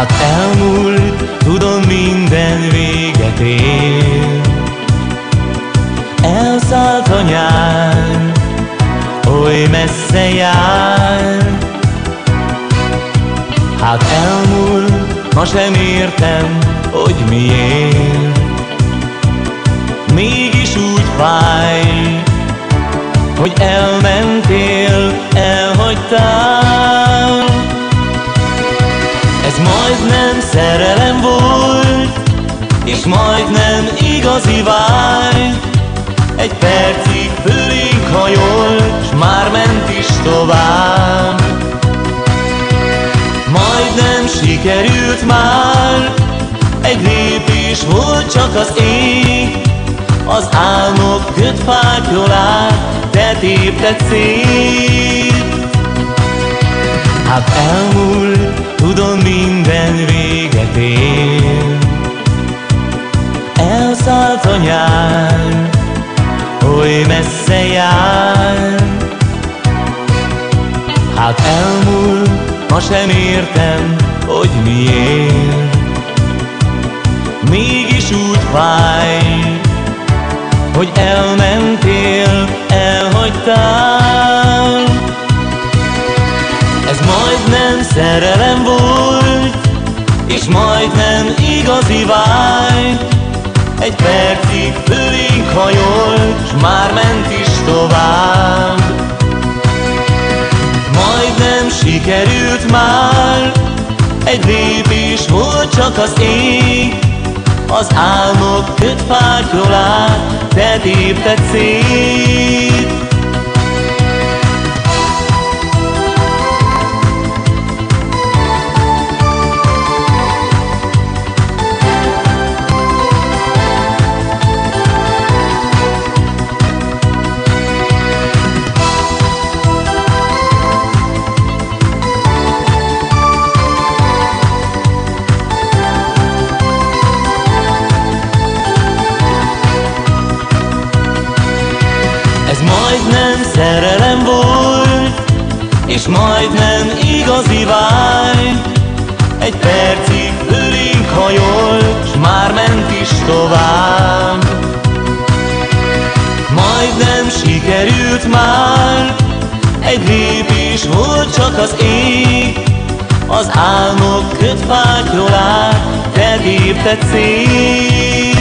Hát elmúlt, tudom minden véget ér. Elszállt a nyár, oly messze jár. Hát elmúlt, ma sem értem, hogy miért. Mégis úgy fáj, hogy elmentél, elhagytál majdnem szerelem volt, és majdnem igazi vágy. Egy percig fölénk hajolt, s már ment is tovább. Majdnem sikerült már, egy lépés volt csak az ég, az álmok kötfátyolát, te tépted szét. Hát elmúlt, Elszállt a nyár, oly messze jár. Hát elmúlt, ma sem értem, hogy miért. Mégis úgy fáj, hogy elmentél, elhagytál. Ez majdnem szerelem volt, és majdnem igazi vágy. Egy percig fölénk hajolt, s már ment is tovább. Majdnem sikerült már, egy lépés volt csak az ég, az álmok kötfátyolát, te tépted szét. Majdnem szerelem volt, és majdnem igazi vágy. Egy percig fölénk hajolt, s már ment is tovább. Majdnem sikerült már, egy lépés volt csak az ég, az álmok kötfátyolát, te tépted szét.